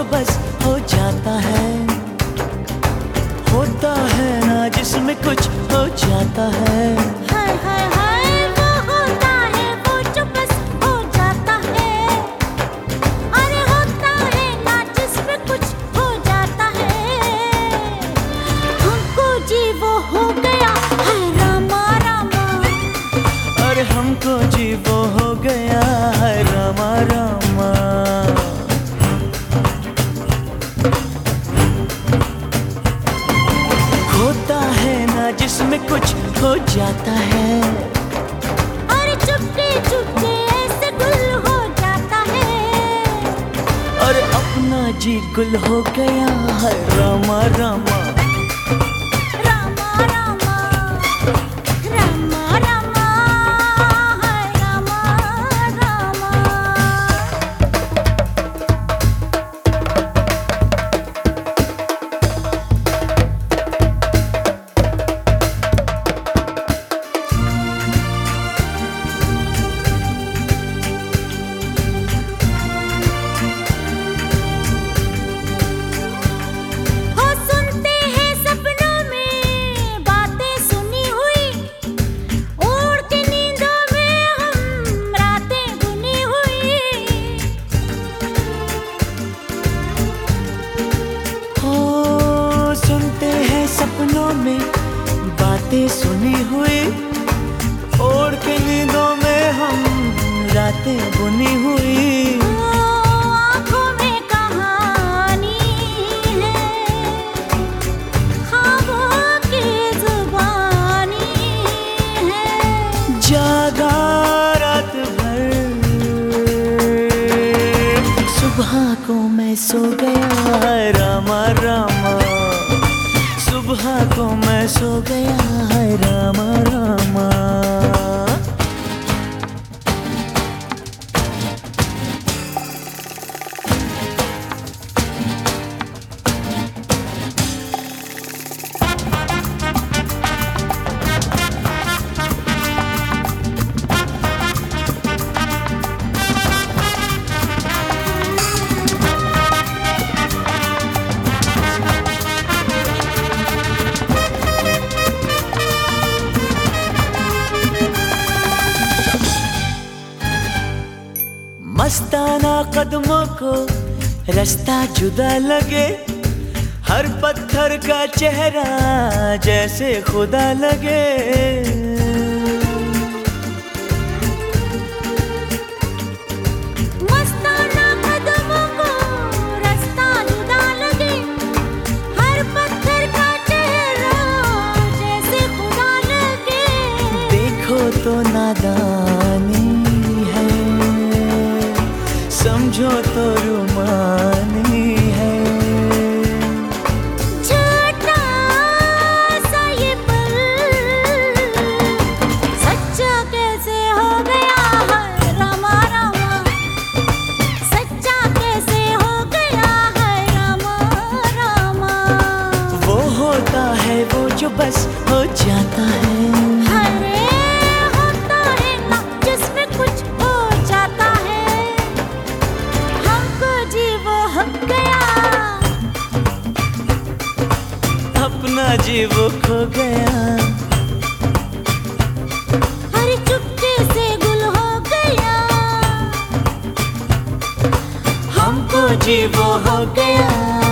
जो बस हो जाता है। होता है ना जिसमें कुछ हो जाता है। जिसमें कुछ हो जाता है। और चुपके चुपके ऐसे गुल हो जाता है। और अपना जी गुल हो गया है रामा रामा रामा। सो गया रामा रामा। सुबह को मैं सो गया है रामा रामा। कदमों को रास्ता जुदा लगे हर पत्थर का चेहरा जैसे खुदा लगे। तो कदमों समझो तो रुमानी है। छोटा सा ये पल सच्चा कैसे हो गया है रामा रामा? सच्चा कैसे हो गया है रामा रामा? वो होता है वो जो बस हो जाता है। जी खो गया। हर चुपके से गुल हो गया। हमको जीव वो हो गया।